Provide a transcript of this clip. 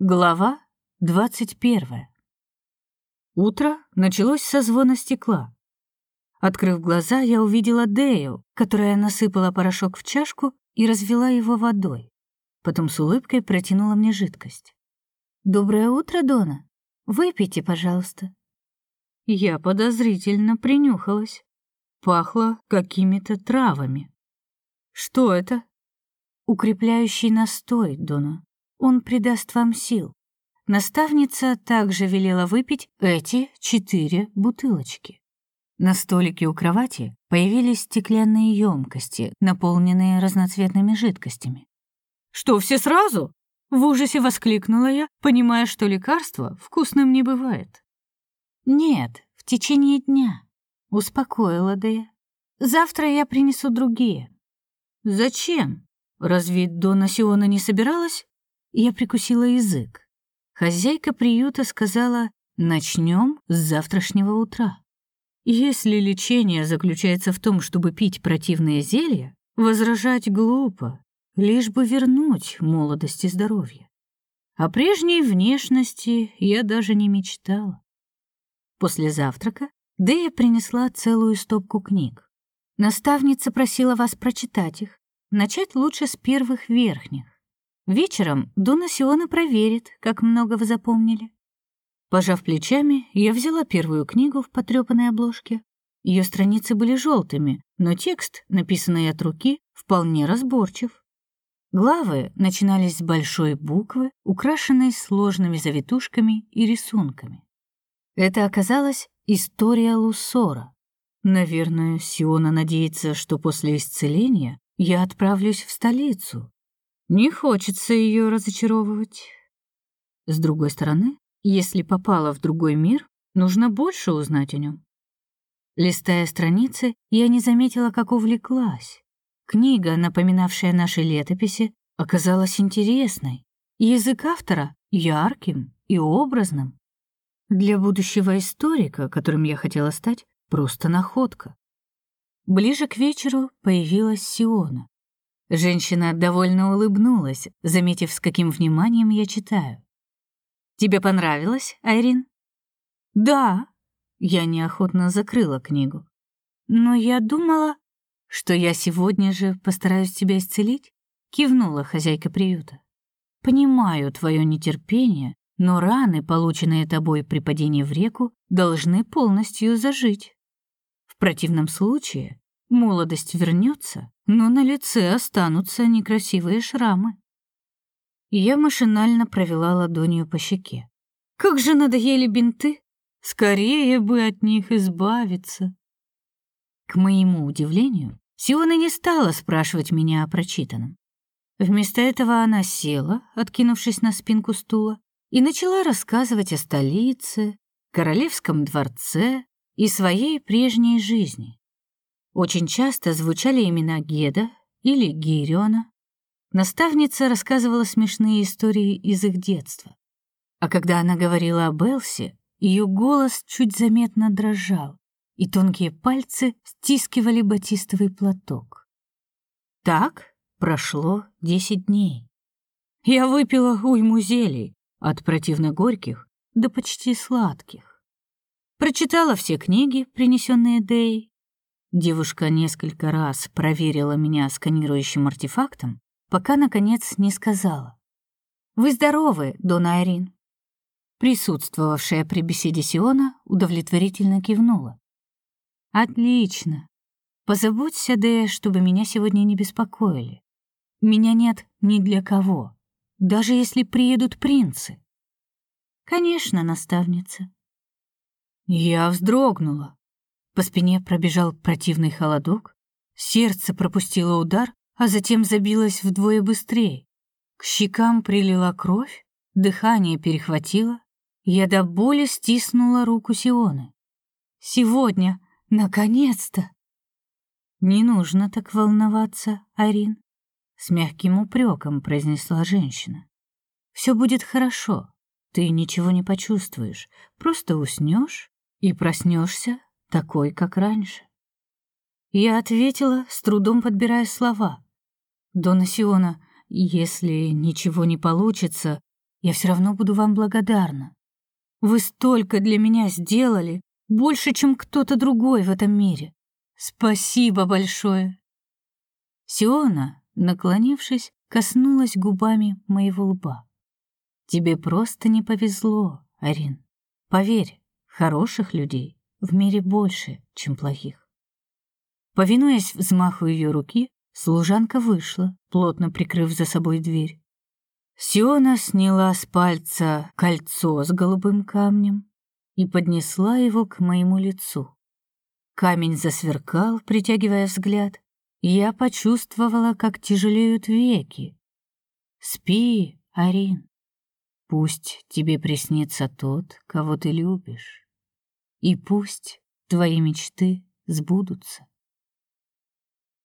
Глава двадцать первая. Утро началось со звона стекла. Открыв глаза, я увидела Дею, которая насыпала порошок в чашку и развела его водой. Потом с улыбкой протянула мне жидкость. «Доброе утро, Дона. Выпейте, пожалуйста». Я подозрительно принюхалась. Пахло какими-то травами. «Что это?» «Укрепляющий настой, Дона. Он придаст вам сил. Наставница также велела выпить эти четыре бутылочки. На столике у кровати появились стеклянные емкости, наполненные разноцветными жидкостями. «Что, все сразу?» — в ужасе воскликнула я, понимая, что лекарство вкусным не бывает. «Нет, в течение дня», — успокоила Дэя. «Завтра я принесу другие». «Зачем? Разве Дона Сиона не собиралась?» Я прикусила язык. Хозяйка приюта сказала «начнем с завтрашнего утра». Если лечение заключается в том, чтобы пить противные зелья, возражать глупо, лишь бы вернуть молодость и здоровье. О прежней внешности я даже не мечтала. После завтрака Дэя принесла целую стопку книг. Наставница просила вас прочитать их, начать лучше с первых верхних. Вечером Дона Сиона проверит, как много вы запомнили. Пожав плечами, я взяла первую книгу в потрёпанной обложке. Ее страницы были желтыми, но текст, написанный от руки, вполне разборчив. Главы начинались с большой буквы, украшенной сложными завитушками и рисунками. Это оказалась история Лусора. Наверное, Сиона надеется, что после исцеления я отправлюсь в столицу, не хочется ее разочаровывать. С другой стороны, если попала в другой мир, нужно больше узнать о нем. Листая страницы, я не заметила, как увлеклась. Книга, напоминавшая наши летописи, оказалась интересной. Язык автора ярким и образным. Для будущего историка, которым я хотела стать, просто находка. Ближе к вечеру появилась Сиона. Женщина довольно улыбнулась, заметив, с каким вниманием я читаю. «Тебе понравилось, Айрин?» «Да». Я неохотно закрыла книгу. «Но я думала, что я сегодня же постараюсь тебя исцелить», кивнула хозяйка приюта. «Понимаю твое нетерпение, но раны, полученные тобой при падении в реку, должны полностью зажить. В противном случае молодость вернется, но на лице останутся некрасивые шрамы. Я машинально провела ладонью по щеке. Как же надоели бинты! Скорее бы от них избавиться. К моему удивлению, Сиона не стала спрашивать меня о прочитанном. Вместо этого она села, откинувшись на спинку стула, и начала рассказывать о столице, королевском дворце и своей прежней жизни. Очень часто звучали имена Геда или Гириона. Наставница рассказывала смешные истории из их детства. А когда она говорила об Элсе, ее голос чуть заметно дрожал, и тонкие пальцы стискивали батистовый платок. Так прошло десять дней. Я выпила уйму зелий, от противно горьких до почти сладких. Прочитала все книги, принесенные Дэй, Девушка несколько раз проверила меня сканирующим артефактом, пока, наконец, не сказала. «Вы здоровы, Дон Айрин?» Присутствовавшая при беседе Сиона удовлетворительно кивнула. «Отлично. Позаботься, Дея, чтобы меня сегодня не беспокоили. Меня нет ни для кого, даже если приедут принцы». «Конечно, наставница». Я вздрогнула. По спине пробежал противный холодок, сердце пропустило удар, а затем забилось вдвое быстрее. К щекам прилила кровь, дыхание перехватило, я до боли стиснула руку Сионы. «Сегодня, наконец-то!» «Не нужно так волноваться, Арин», — с мягким упреком произнесла женщина. «Все будет хорошо, ты ничего не почувствуешь, просто уснешь и проснешься такой, как раньше. Я ответила, с трудом подбирая слова. «Дона Сиона, если ничего не получится, я все равно буду вам благодарна. Вы столько для меня сделали, больше, чем кто-то другой в этом мире. Спасибо большое. Сиона, наклонившись, коснулась губами моего лба. Тебе просто не повезло, Арин. Поверь, хороших людей в мире больше, чем плохих. Повинуясь взмаху ее руки, служанка вышла, плотно прикрыв за собой дверь. Сиона сняла с пальца кольцо с голубым камнем и поднесла его к моему лицу. Камень засверкал, притягивая взгляд. Я почувствовала, как тяжелеют веки. Спи, Арин. Пусть тебе приснится тот, кого ты любишь. И пусть твои мечты сбудутся.